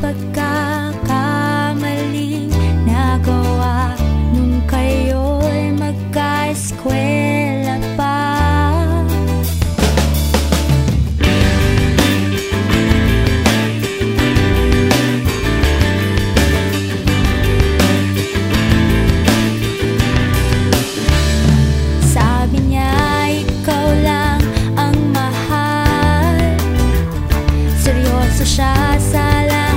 pagkakamaling nagawa nung kayo'y magka-eskwela pa. Sabi niya, ikaw lang ang mahal. Seryoso siya sa lahat.